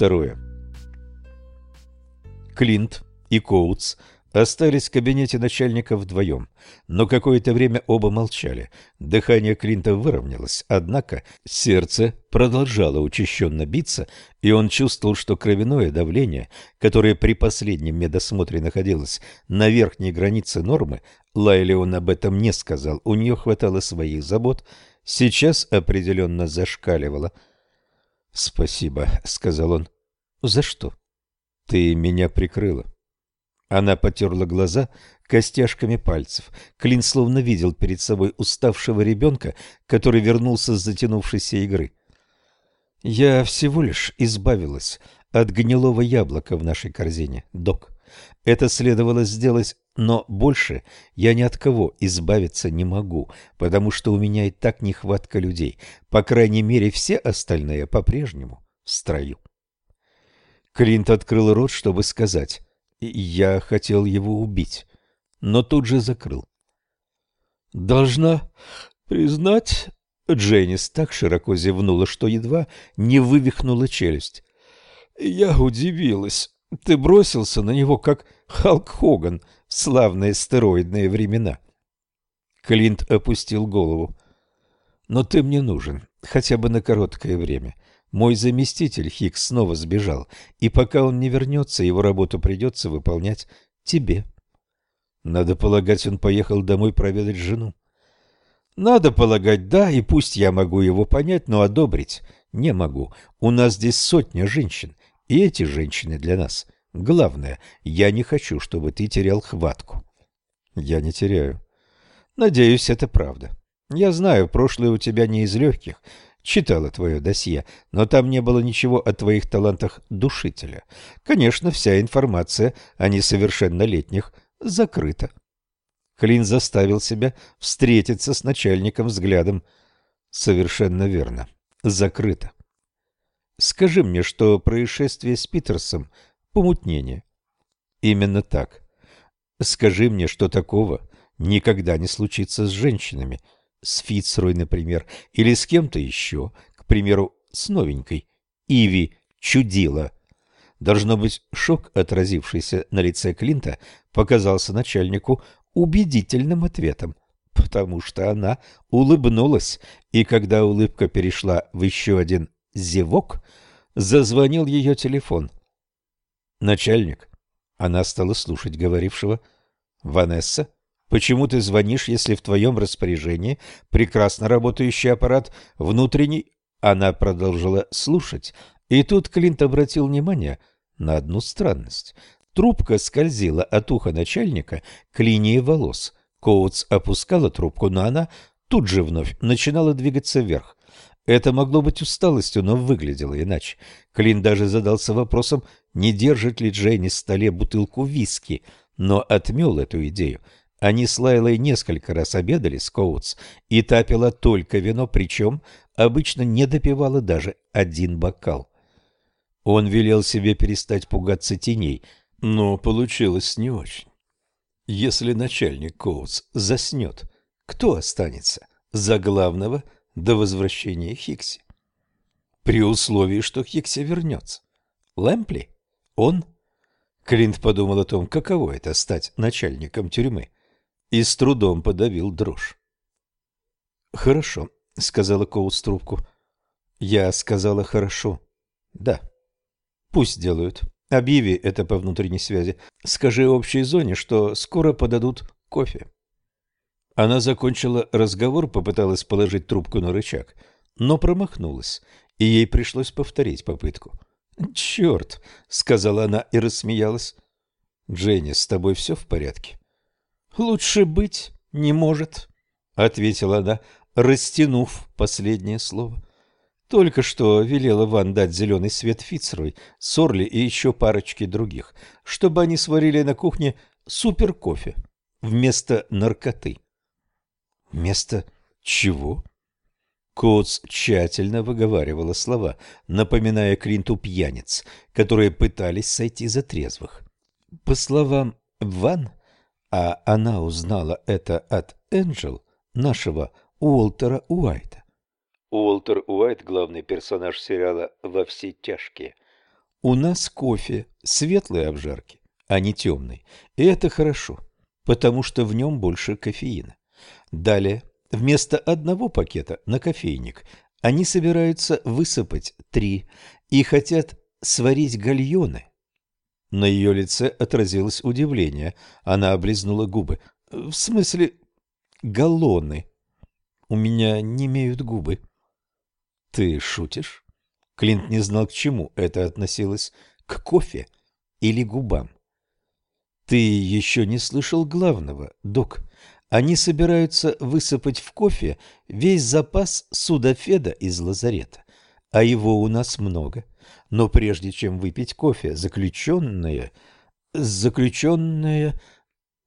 Второе. Клинт и Коутс остались в кабинете начальника вдвоем, но какое-то время оба молчали. Дыхание Клинта выровнялось, однако сердце продолжало учащенно биться, и он чувствовал, что кровяное давление, которое при последнем медосмотре находилось на верхней границе нормы, Лайли он об этом не сказал, у нее хватало своих забот, сейчас определенно зашкаливало. «Спасибо», — сказал он. «За что?» «Ты меня прикрыла». Она потерла глаза костяшками пальцев. Клин словно видел перед собой уставшего ребенка, который вернулся с затянувшейся игры. «Я всего лишь избавилась от гнилого яблока в нашей корзине, док. Это следовало сделать, но больше я ни от кого избавиться не могу, потому что у меня и так нехватка людей. По крайней мере, все остальные по-прежнему в строю». Клинт открыл рот, чтобы сказать я хотел его убить, но тут же закрыл. Должна признать, Дженнис так широко зевнула, что едва не вывихнула челюсть. Я удивилась. Ты бросился на него, как Халк Хоган в славные стероидные времена. Клинт опустил голову. Но ты мне нужен, хотя бы на короткое время. Мой заместитель Хикс снова сбежал, и пока он не вернется, его работу придется выполнять тебе. Надо полагать, он поехал домой проведать жену. Надо полагать, да, и пусть я могу его понять, но одобрить не могу. У нас здесь сотня женщин, и эти женщины для нас главное. Я не хочу, чтобы ты терял хватку. Я не теряю. Надеюсь, это правда. Я знаю, прошлое у тебя не из легких, читала твое досье, но там не было ничего о твоих талантах душителя. Конечно, вся информация о несовершеннолетних закрыта. Клин заставил себя встретиться с начальником взглядом. Совершенно верно. Закрыто. Скажи мне, что происшествие с Питерсом — помутнение. Именно так. Скажи мне, что такого никогда не случится с женщинами — с Фицрой, например, или с кем-то еще, к примеру, с новенькой, Иви чудила. Должно быть, шок, отразившийся на лице Клинта, показался начальнику убедительным ответом, потому что она улыбнулась, и когда улыбка перешла в еще один зевок, зазвонил ее телефон. «Начальник». Она стала слушать говорившего. «Ванесса?» Почему ты звонишь, если в твоем распоряжении прекрасно работающий аппарат внутренний? Она продолжила слушать, и тут Клинт обратил внимание на одну странность. Трубка скользила от уха начальника к линии волос. Коутс опускала трубку, но она тут же вновь начинала двигаться вверх. Это могло быть усталостью, но выглядело иначе. Клин даже задался вопросом, не держит ли Джейни столе бутылку виски, но отмел эту идею. Они с Лайлой несколько раз обедали с Коутс, и та пила только вино, причем обычно не допивала даже один бокал. Он велел себе перестать пугаться теней, но получилось не очень. Если начальник Коутс заснет, кто останется за главного до возвращения Хикси? При условии, что Хикси вернется. Лэмпли? Он? Клинт подумал о том, каково это стать начальником тюрьмы и с трудом подавил дрожь. «Хорошо», — сказала Коутс трубку. «Я сказала хорошо. Да. Пусть делают. Объяви это по внутренней связи. Скажи общей зоне, что скоро подадут кофе». Она закончила разговор, попыталась положить трубку на рычаг, но промахнулась, и ей пришлось повторить попытку. «Черт!» — сказала она и рассмеялась. «Дженни, с тобой все в порядке?» «Лучше быть не может», — ответила она, растянув последнее слово. Только что велела Ван дать зеленый свет Фицрой, Сорли и еще парочке других, чтобы они сварили на кухне суперкофе вместо наркоты. Вместо чего? Коутс тщательно выговаривала слова, напоминая Клинту пьяниц, которые пытались сойти за трезвых. По словам Ван, а она узнала это от Энджел, нашего Уолтера Уайта. Уолтер Уайт – главный персонаж сериала «Во все тяжкие». У нас кофе светлой обжарки, а не темный. И это хорошо, потому что в нем больше кофеина. Далее, вместо одного пакета на кофейник они собираются высыпать три и хотят сварить гальоны. На ее лице отразилось удивление. Она облизнула губы. В смысле, галлоны. У меня не имеют губы. Ты шутишь? Клинт не знал, к чему это относилось. К кофе или губам? Ты еще не слышал главного, док. Они собираются высыпать в кофе весь запас судафеда из лазарета, а его у нас много. Но прежде чем выпить кофе, заключенные, заключенные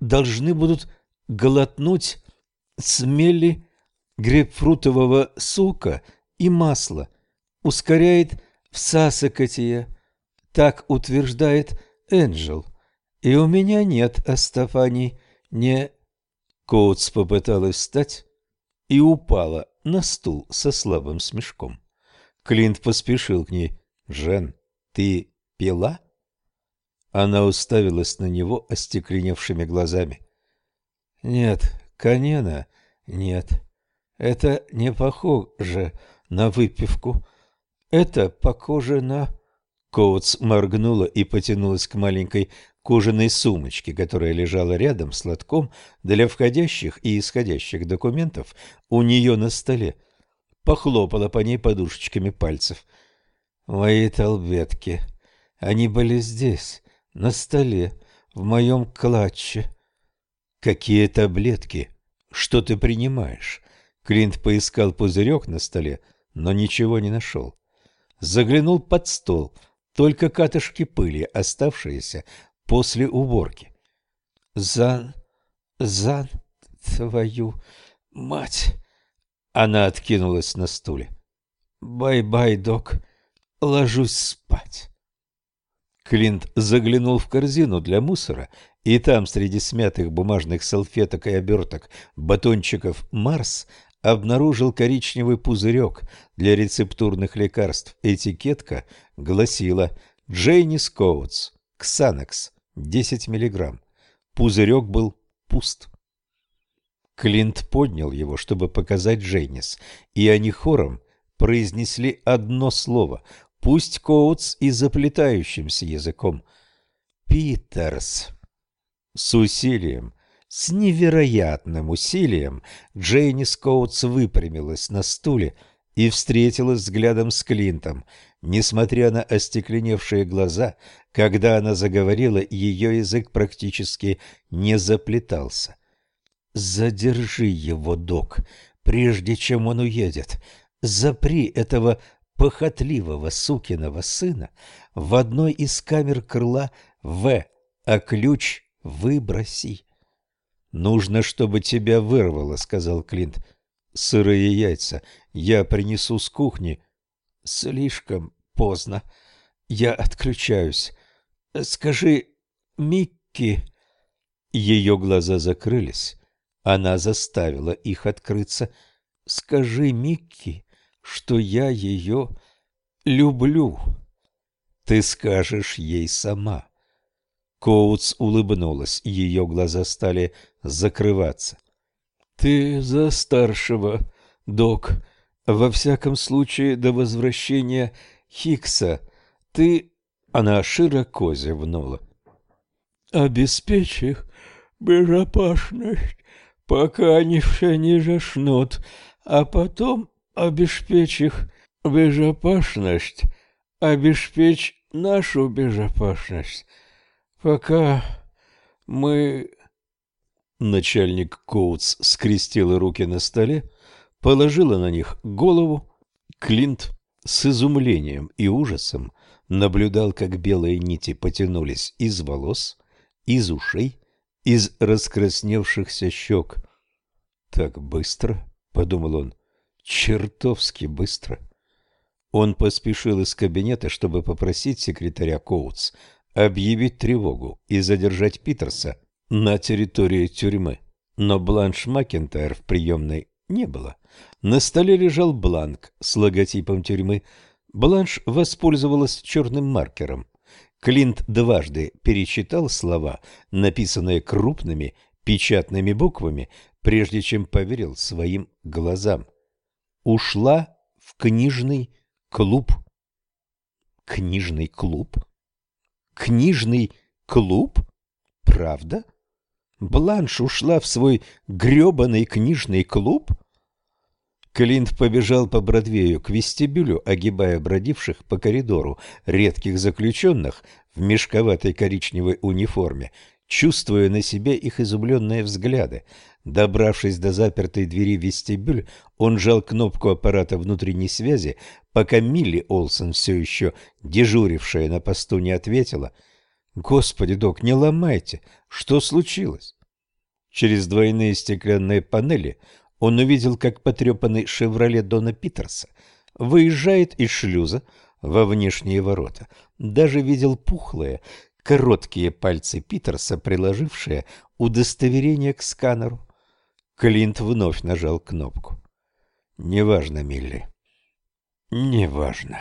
должны будут глотнуть смели грейпфрутового сока и масла. Ускоряет всасокотие, так утверждает Энджел. И у меня нет оснований не Коутс попыталась встать и упала на стул со слабым смешком. Клинт поспешил к ней. «Жен, ты пила?» Она уставилась на него остекленевшими глазами. «Нет, Канена, нет. Это не похоже на выпивку. Это похоже на...» Коутс моргнула и потянулась к маленькой кожаной сумочке, которая лежала рядом с лотком для входящих и исходящих документов у нее на столе. Похлопала по ней подушечками пальцев. «Мои толбетки. Они были здесь, на столе, в моем клатче». «Какие таблетки? Что ты принимаешь?» Клинт поискал пузырек на столе, но ничего не нашел. Заглянул под стол — только катышки пыли, оставшиеся после уборки. «За... за твою мать!» Она откинулась на стуле. «Бай-бай, док. Ложусь спать». Клинт заглянул в корзину для мусора, и там среди смятых бумажных салфеток и оберток батончиков «Марс» обнаружил коричневый пузырек для рецептурных лекарств. Этикетка гласила «Джейни Скоутс, Ксанекс, 10 миллиграмм». Пузырек был пуст. Клинт поднял его, чтобы показать Джейнис, и они хором произнесли одно слово, пусть Коутс и заплетающимся языком. «Питерс». С усилием с невероятным усилием Джейни Скоутс выпрямилась на стуле и встретилась взглядом с Клинтом. Несмотря на остекленевшие глаза, когда она заговорила, ее язык практически не заплетался. «Задержи его, док, прежде чем он уедет. Запри этого похотливого сукиного сына в одной из камер крыла В, а ключ выброси». «Нужно, чтобы тебя вырвало», — сказал Клинт. «Сырые яйца. Я принесу с кухни». «Слишком поздно. Я отключаюсь. Скажи, Микки...» Ее глаза закрылись. Она заставила их открыться. «Скажи, Микки, что я ее люблю». «Ты скажешь ей сама». Коутс улыбнулась, ее глаза стали закрываться. «Ты за старшего, док. Во всяком случае, до возвращения Хикса. Ты...» Она широко зевнула. «Обеспечь их безопасность, пока они все не заснут, а потом обеспечь их безопасность, обеспечь нашу безопасность, пока мы Начальник Коутс скрестила руки на столе, положила на них голову. Клинт с изумлением и ужасом наблюдал, как белые нити потянулись из волос, из ушей, из раскрасневшихся щек. «Так быстро», — подумал он, — «чертовски быстро». Он поспешил из кабинета, чтобы попросить секретаря Коутс объявить тревогу и задержать Питерса на территории тюрьмы, но Бланш Макентайр в приемной не было. На столе лежал бланк с логотипом тюрьмы. Бланш воспользовалась черным маркером. Клинт дважды перечитал слова, написанные крупными печатными буквами, прежде чем поверил своим глазам. Ушла в книжный клуб. Книжный клуб? Книжный клуб? Правда? Бланш ушла в свой грёбаный книжный клуб? Клинт побежал по Бродвею к вестибюлю, огибая бродивших по коридору редких заключенных в мешковатой коричневой униформе, чувствуя на себе их изумленные взгляды. Добравшись до запертой двери вестибюль, он жал кнопку аппарата внутренней связи, пока Милли Олсен, все еще дежурившая на посту, не ответила. «Господи, док, не ломайте! Что случилось?» Через двойные стеклянные панели он увидел, как потрепанный «Шевроле» Дона Питерса выезжает из шлюза во внешние ворота. Даже видел пухлые, короткие пальцы Питерса, приложившие удостоверение к сканеру. Клинт вновь нажал кнопку. «Неважно, Милли». «Неважно».